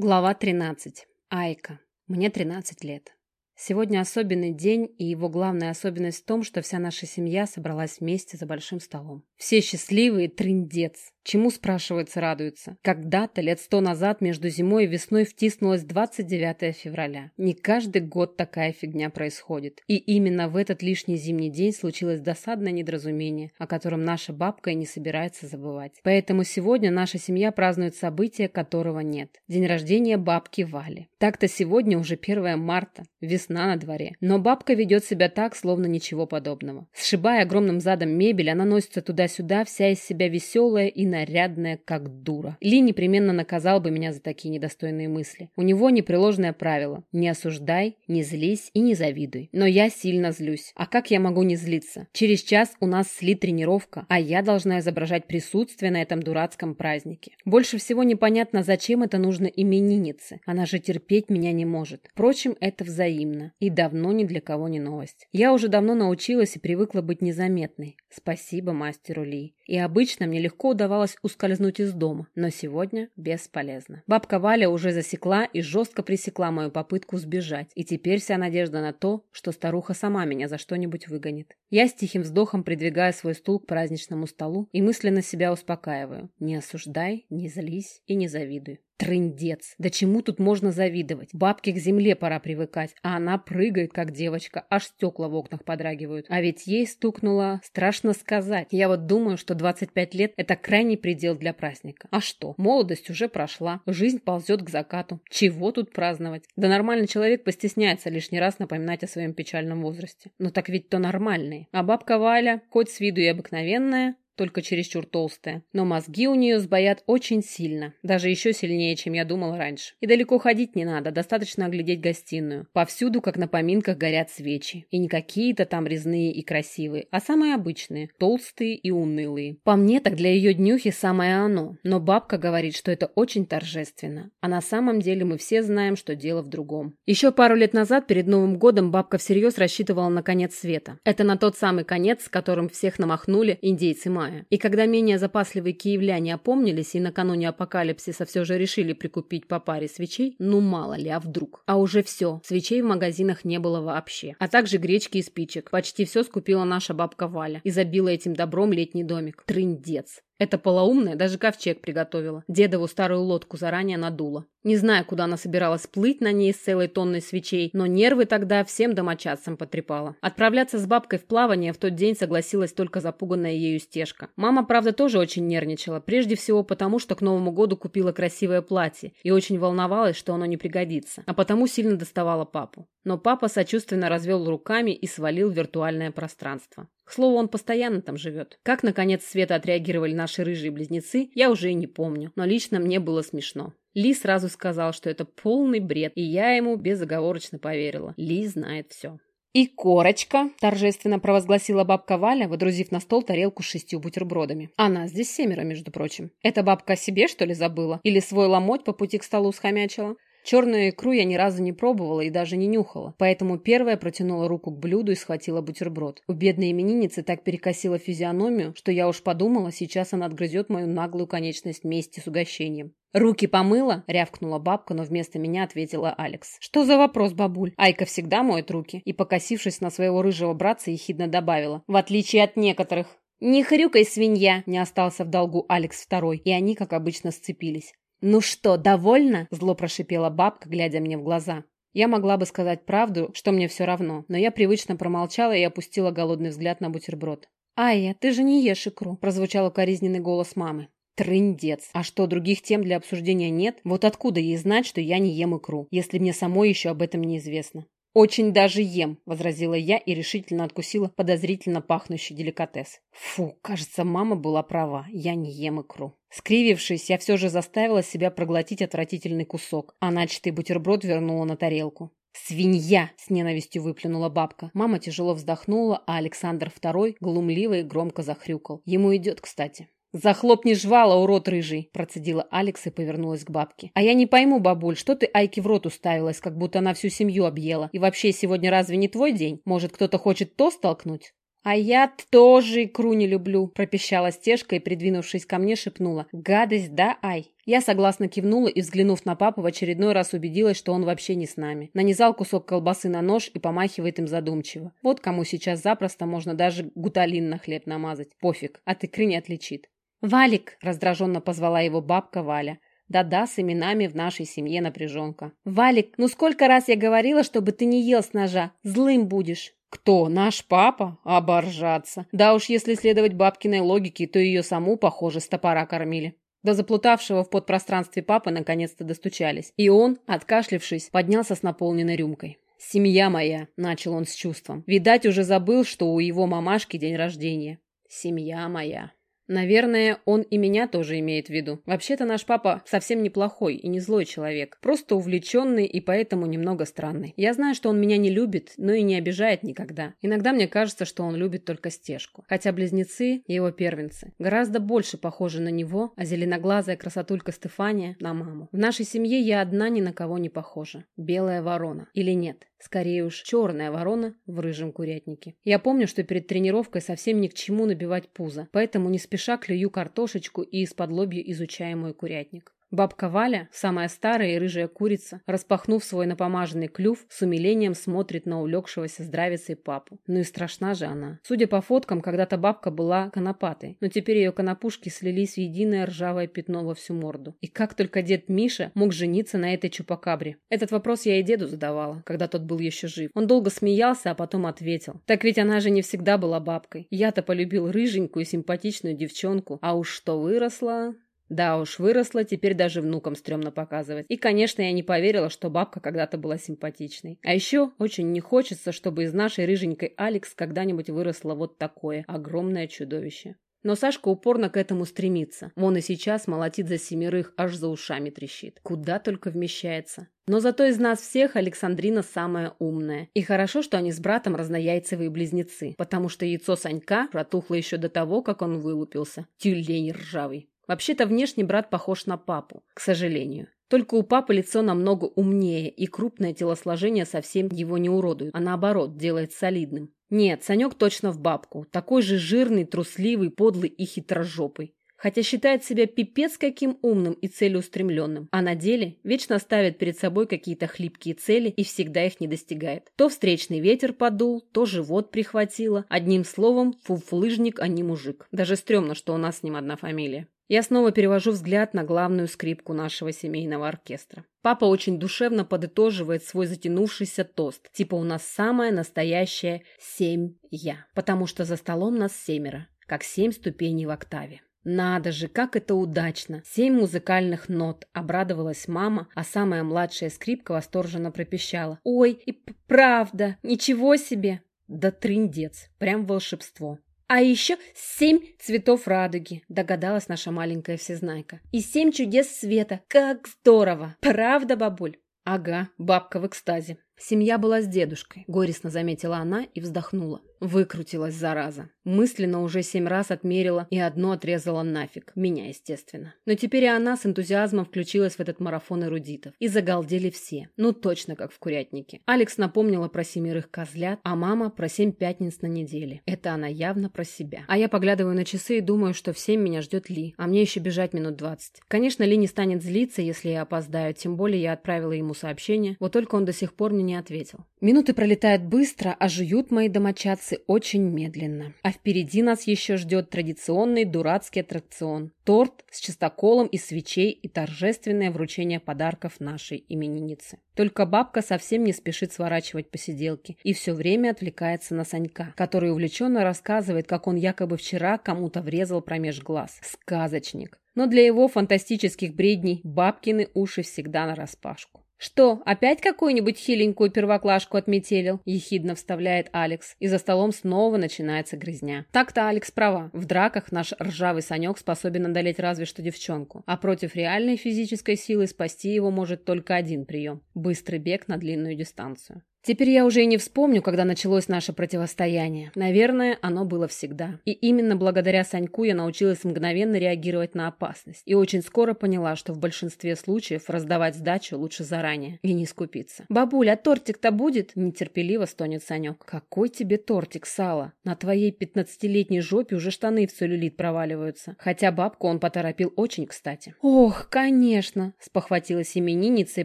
Глава 13. Айка. Мне 13 лет. Сегодня особенный день, и его главная особенность в том, что вся наша семья собралась вместе за большим столом. Все счастливые, трындец. Чему, спрашивается, радуются? Когда-то, лет сто назад, между зимой и весной втиснулось 29 февраля. Не каждый год такая фигня происходит. И именно в этот лишний зимний день случилось досадное недоразумение, о котором наша бабка и не собирается забывать. Поэтому сегодня наша семья празднует событие, которого нет. День рождения бабки Вали. Так-то сегодня уже 1 марта, весна на дворе. Но бабка ведет себя так, словно ничего подобного. Сшибая огромным задом мебель, она носится туда-сюда, вся из себя веселая и на нарядная, как дура. Ли непременно наказал бы меня за такие недостойные мысли. У него непреложное правило – не осуждай, не злись и не завидуй. Но я сильно злюсь. А как я могу не злиться? Через час у нас сли тренировка, а я должна изображать присутствие на этом дурацком празднике. Больше всего непонятно, зачем это нужно имениннице. Она же терпеть меня не может. Впрочем, это взаимно. И давно ни для кого не новость. Я уже давно научилась и привыкла быть незаметной. Спасибо мастеру Ли. И обычно мне легко удавалось ускользнуть из дома, но сегодня бесполезно. Бабка Валя уже засекла и жестко пресекла мою попытку сбежать, и теперь вся надежда на то, что старуха сама меня за что-нибудь выгонит. Я с тихим вздохом придвигаю свой стул к праздничному столу и мысленно себя успокаиваю. Не осуждай, не злись и не завидуй. Трындец. Да чему тут можно завидовать? Бабке к земле пора привыкать, а она прыгает, как девочка, аж стекла в окнах подрагивают. А ведь ей стукнуло, страшно сказать. Я вот думаю, что 25 лет – это крайний предел для праздника. А что? Молодость уже прошла, жизнь ползет к закату. Чего тут праздновать? Да нормальный человек постесняется лишний раз напоминать о своем печальном возрасте. Но так ведь то нормальные. А бабка Валя, хоть с виду и обыкновенная, только чересчур толстая. Но мозги у нее сбоят очень сильно, даже еще сильнее, чем я думала раньше. И далеко ходить не надо, достаточно оглядеть гостиную. Повсюду, как на поминках, горят свечи. И не какие-то там резные и красивые, а самые обычные, толстые и унылые. По мне, так для ее днюхи самое оно. Но бабка говорит, что это очень торжественно. А на самом деле мы все знаем, что дело в другом. Еще пару лет назад, перед Новым годом, бабка всерьез рассчитывала на конец света. Это на тот самый конец, с которым всех намахнули индейцы Майя мая. И когда менее запасливые киевляне опомнились и накануне апокалипсиса все же решили прикупить по паре свечей, ну мало ли, а вдруг. А уже все, свечей в магазинах не было вообще. А также гречки и спичек. Почти все скупила наша бабка Валя и забила этим добром летний домик. Трындец. Эта полоумная даже ковчег приготовила. Дедову старую лодку заранее надула. Не знаю, куда она собиралась плыть на ней с целой тонной свечей, но нервы тогда всем домочадцам потрепала. Отправляться с бабкой в плавание в тот день согласилась только запуганная ею стежка. Мама, правда, тоже очень нервничала, прежде всего потому, что к Новому году купила красивое платье и очень волновалась, что оно не пригодится, а потому сильно доставала папу. Но папа сочувственно развел руками и свалил в виртуальное пространство. К слову, он постоянно там живет. Как, наконец, Света отреагировали наши рыжие близнецы, я уже и не помню, но лично мне было смешно. Ли сразу сказал, что это полный бред, и я ему безоговорочно поверила. Ли знает все. «И корочка!» – торжественно провозгласила бабка Валя, выдрузив на стол тарелку с шестью бутербродами. «Она здесь семеро, между прочим. Эта бабка себе, что ли, забыла? Или свой ломоть по пути к столу схомячила?» Черную икру я ни разу не пробовала и даже не нюхала, поэтому первая протянула руку к блюду и схватила бутерброд. У бедной именинницы так перекосила физиономию, что я уж подумала, сейчас она отгрызет мою наглую конечность вместе с угощением. «Руки помыла?» – рявкнула бабка, но вместо меня ответила Алекс. «Что за вопрос, бабуль? Айка всегда моет руки». И, покосившись на своего рыжего братца, ехидно добавила. «В отличие от некоторых». «Не хрюкай, свинья!» – не остался в долгу Алекс второй, и они, как обычно, сцепились. «Ну что, довольна?» – зло прошипела бабка, глядя мне в глаза. Я могла бы сказать правду, что мне все равно, но я привычно промолчала и опустила голодный взгляд на бутерброд. «Айя, ты же не ешь икру», – прозвучал укоризненный голос мамы. Трындец. А что, других тем для обсуждения нет? Вот откуда ей знать, что я не ем икру, если мне самой еще об этом неизвестно? «Очень даже ем», — возразила я и решительно откусила подозрительно пахнущий деликатес. Фу, кажется, мама была права, я не ем икру. Скривившись, я все же заставила себя проглотить отвратительный кусок, а начатый бутерброд вернула на тарелку. «Свинья!» — с ненавистью выплюнула бабка. Мама тяжело вздохнула, а Александр II глумливо и громко захрюкал. Ему идет, кстати. «Захлопни жвала, урод рыжий!» – процедила Алекс и повернулась к бабке. «А я не пойму, бабуль, что ты Айке в рот уставилась, как будто она всю семью объела? И вообще, сегодня разве не твой день? Может, кто-то хочет то столкнуть?» «А я тоже икру не люблю», – пропищала стежка и, придвинувшись ко мне, шепнула. «Гадость, да, ай?» Я согласно кивнула и, взглянув на папу, в очередной раз убедилась, что он вообще не с нами. Нанизал кусок колбасы на нож и помахивает им задумчиво. Вот кому сейчас запросто можно даже гуталин на хлеб намазать. Пофиг, от икры не отличит. «Валик!» – раздраженно позвала его бабка Валя. Да-да, с именами в нашей семье напряженка. «Валик, ну сколько раз я говорила, чтобы ты не ел с ножа? Злым будешь!» «Кто? Наш папа? Оборжаться! Да уж, если следовать бабкиной логике, то ее саму, похоже, с топора кормили». До заплутавшего в подпространстве папы наконец-то достучались, и он, откашлившись, поднялся с наполненной рюмкой. «Семья моя», — начал он с чувством. Видать, уже забыл, что у его мамашки день рождения. «Семья моя». Наверное, он и меня тоже имеет в виду. Вообще-то наш папа совсем неплохой и не злой человек. Просто увлеченный и поэтому немного странный. Я знаю, что он меня не любит, но и не обижает никогда. Иногда мне кажется, что он любит только стежку. Хотя близнецы, его первенцы, гораздо больше похожи на него, а зеленоглазая красотулька Стефания – на маму. В нашей семье я одна ни на кого не похожа. Белая ворона. Или нет? Скорее уж, черная ворона в рыжем курятнике. Я помню, что перед тренировкой совсем ни к чему набивать пузо, поэтому не спеша клюю картошечку и из-под лобья изучаю мой курятник. Бабка Валя, самая старая и рыжая курица, распахнув свой напомаженный клюв, с умилением смотрит на улегшегося здравицей папу. Ну и страшна же она. Судя по фоткам, когда-то бабка была конопатой, но теперь ее конопушки слились в единое ржавое пятно во всю морду. И как только дед Миша мог жениться на этой чупакабре? Этот вопрос я и деду задавала, когда тот был еще жив. Он долго смеялся, а потом ответил. Так ведь она же не всегда была бабкой. Я-то полюбил рыженькую симпатичную девчонку, а уж что выросла... Да уж, выросла, теперь даже внукам стрёмно показывать. И, конечно, я не поверила, что бабка когда-то была симпатичной. А еще очень не хочется, чтобы из нашей рыженькой Алекс когда-нибудь выросло вот такое огромное чудовище. Но Сашка упорно к этому стремится. Он и сейчас молотит за семерых, аж за ушами трещит. Куда только вмещается. Но зато из нас всех Александрина самая умная. И хорошо, что они с братом разнояйцевые близнецы, потому что яйцо Санька протухло еще до того, как он вылупился. Тюлень ржавый. Вообще-то внешне брат похож на папу, к сожалению. Только у папы лицо намного умнее, и крупное телосложение совсем его не уродует, а наоборот, делает солидным. Нет, Санек точно в бабку. Такой же жирный, трусливый, подлый и хитрожопый. Хотя считает себя пипец каким умным и целеустремленным, а на деле вечно ставит перед собой какие-то хлипкие цели и всегда их не достигает. То встречный ветер подул, то живот прихватило. Одним словом, фуфлыжник, а не мужик. Даже стрёмно, что у нас с ним одна фамилия. Я снова перевожу взгляд на главную скрипку нашего семейного оркестра. Папа очень душевно подытоживает свой затянувшийся тост. Типа у нас самая настоящая семь-я. Потому что за столом нас семеро. Как семь ступеней в октаве. «Надо же, как это удачно! Семь музыкальных нот!» – обрадовалась мама, а самая младшая скрипка восторженно пропищала. «Ой, и правда! Ничего себе!» «Да трындец! Прям волшебство!» А еще семь цветов радуги, догадалась наша маленькая всезнайка. И семь чудес света. Как здорово! Правда, бабуль? Ага, бабка в экстазе. Семья была с дедушкой, горестно заметила она и вздохнула. Выкрутилась, зараза. Мысленно уже семь раз отмерила и одно отрезала нафиг. Меня, естественно. Но теперь и она с энтузиазмом включилась в этот марафон эрудитов. И загалдели все. Ну, точно как в курятнике. Алекс напомнила про семерых козлят, а мама про семь пятниц на неделе. Это она явно про себя. А я поглядываю на часы и думаю, что в семь меня ждет Ли. А мне еще бежать минут двадцать. Конечно, Ли не станет злиться, если я опоздаю. Тем более я отправила ему сообщение. Вот только он до сих пор мне не ответил. Минуты пролетают быстро, а жуют мои домочадцы улицы очень медленно. А впереди нас еще ждет традиционный дурацкий аттракцион. Торт с чистоколом из свечей и торжественное вручение подарков нашей имениннице. Только бабка совсем не спешит сворачивать посиделки и все время отвлекается на Санька, который увлеченно рассказывает, как он якобы вчера кому-то врезал промеж глаз. Сказочник. Но для его фантастических бредней бабкины уши всегда нараспашку. «Что, опять какую-нибудь хиленькую первоклашку отметелил?» – ехидно вставляет Алекс, и за столом снова начинается грызня. Так-то Алекс права. В драках наш ржавый Санек способен одолеть разве что девчонку, а против реальной физической силы спасти его может только один прием – быстрый бег на длинную дистанцию. Теперь я уже и не вспомню, когда началось наше противостояние. Наверное, оно было всегда. И именно благодаря Саньку я научилась мгновенно реагировать на опасность. И очень скоро поняла, что в большинстве случаев раздавать сдачу лучше заранее и не скупиться. «Бабуля, а тортик-то будет?» – нетерпеливо стонет Санек. «Какой тебе тортик, Сала? На твоей пятнадцатилетней жопе уже штаны в целлюлит проваливаются. Хотя бабку он поторопил очень кстати». «Ох, конечно!» – спохватилась именинница и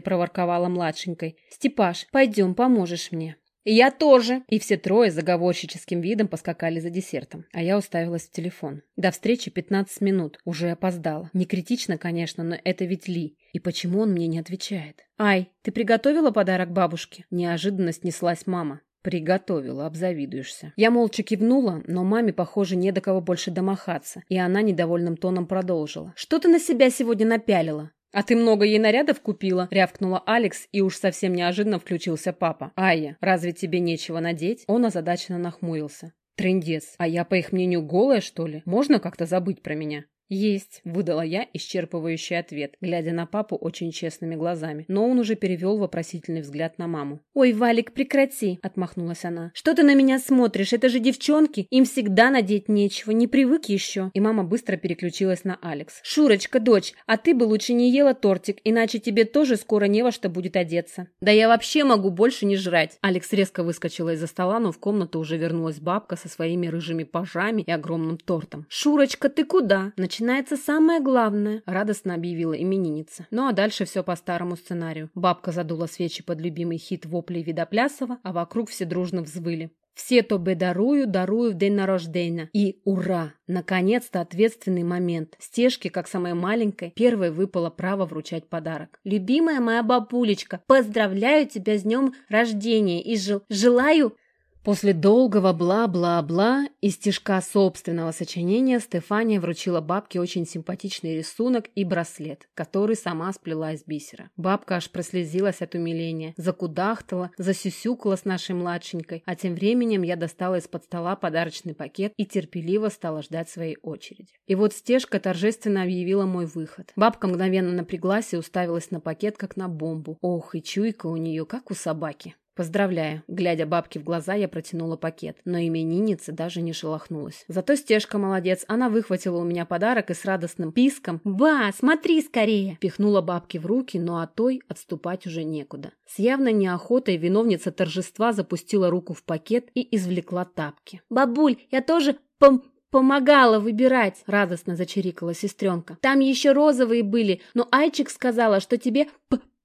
проворковала младшенькой. «Степаш, пойдем, поможешь мне». «Я тоже!» И все трое заговорщическим видом поскакали за десертом. А я уставилась в телефон. До встречи 15 минут. Уже опоздала. Не критично, конечно, но это ведь Ли. И почему он мне не отвечает? «Ай, ты приготовила подарок бабушке?» Неожиданно снеслась мама. «Приготовила, обзавидуешься». Я молча кивнула, но маме, похоже, не до кого больше домахаться, и она недовольным тоном продолжила. «Что ты на себя сегодня напялила?» «А ты много ей нарядов купила?» — рявкнула Алекс, и уж совсем неожиданно включился папа. «Айя, разве тебе нечего надеть?» Он озадаченно нахмурился. «Трындец, а я, по их мнению, голая, что ли? Можно как-то забыть про меня?» «Есть», — выдала я исчерпывающий ответ, глядя на папу очень честными глазами. Но он уже перевел вопросительный взгляд на маму. «Ой, Валик, прекрати!» — отмахнулась она. «Что ты на меня смотришь? Это же девчонки! Им всегда надеть нечего, не привык еще!» И мама быстро переключилась на Алекс. «Шурочка, дочь, а ты бы лучше не ела тортик, иначе тебе тоже скоро не во что будет одеться». «Да я вообще могу больше не жрать!» Алекс резко выскочила из-за стола, но в комнату уже вернулась бабка со своими рыжими пажами и огромным тортом. «Шурочка, ты куда?» Начинается самое главное», — радостно объявила именинница. Ну а дальше все по старому сценарию. Бабка задула свечи под любимый хит воплей Видоплясова, а вокруг все дружно взвыли. Все тобі дарую, дарую в день рождения. И ура! Наконец-то ответственный момент. Стежке, как самой маленькой, первой выпало право вручать подарок. Любимая моя бабулечка, поздравляю тебя с днем рождения и жел желаю После долгого бла-бла-бла и стишка собственного сочинения Стефания вручила бабке очень симпатичный рисунок и браслет, который сама сплела из бисера. Бабка аж прослезилась от умиления, закудахтала, засюсюкала с нашей младшенькой, а тем временем я достала из-под стола подарочный пакет и терпеливо стала ждать своей очереди. И вот стежка торжественно объявила мой выход. Бабка мгновенно напряглась и уставилась на пакет, как на бомбу. Ох, и чуйка у нее, как у собаки. «Поздравляю!» Глядя бабке в глаза, я протянула пакет, но именинница даже не шелохнулась. Зато Стежка молодец, она выхватила у меня подарок и с радостным писком «Ба, смотри скорее!» пихнула бабке в руки, но от той отступать уже некуда. С явной неохотой виновница торжества запустила руку в пакет и извлекла тапки. «Бабуль, я тоже пом помогала выбирать!» — радостно зачирикала сестренка. «Там еще розовые были, но Айчик сказала, что тебе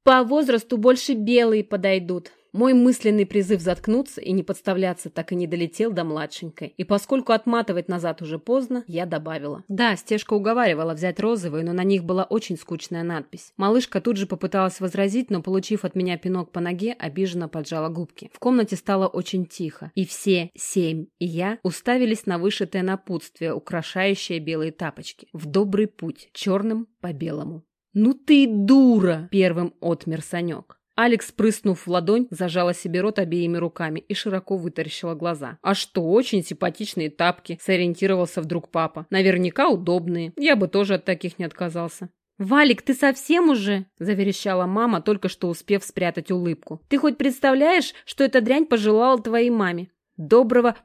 по возрасту больше белые подойдут. Мой мысленный призыв заткнуться и не подставляться так и не долетел до младшенькой. И поскольку отматывать назад уже поздно, я добавила. Да, Стежка уговаривала взять розовые, но на них была очень скучная надпись. Малышка тут же попыталась возразить, но, получив от меня пинок по ноге, обиженно поджала губки. В комнате стало очень тихо, и все, семь и я, уставились на вышитое напутствие, украшающее белые тапочки. В добрый путь, черным по белому. «Ну ты дура!» — первым отмер Санек. Алекс, прыснув в ладонь, зажала себе рот обеими руками и широко вытаращила глаза. «А что, очень симпатичные тапки», — сориентировался вдруг папа. «Наверняка удобные. Я бы тоже от таких не отказался». «Валик, ты совсем уже?» – заверещала мама, только что успев спрятать улыбку. «Ты хоть представляешь, что эта дрянь пожелала твоей маме?» «Доброго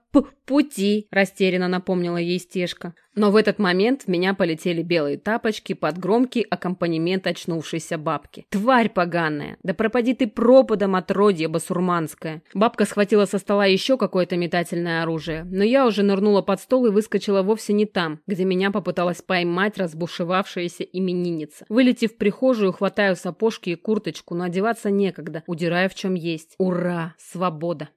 пути!» – растерянно напомнила ей стежка. Но в этот момент в меня полетели белые тапочки под громкий аккомпанемент очнувшейся бабки. «Тварь поганая! Да пропади ты пропадом отродье басурманское!» Бабка схватила со стола еще какое-то метательное оружие, но я уже нырнула под стол и выскочила вовсе не там, где меня попыталась поймать разбушевавшаяся именинница. Вылетев в прихожую, хватаю сапожки и курточку, но одеваться некогда, удирая в чем есть. Ура! Свобода!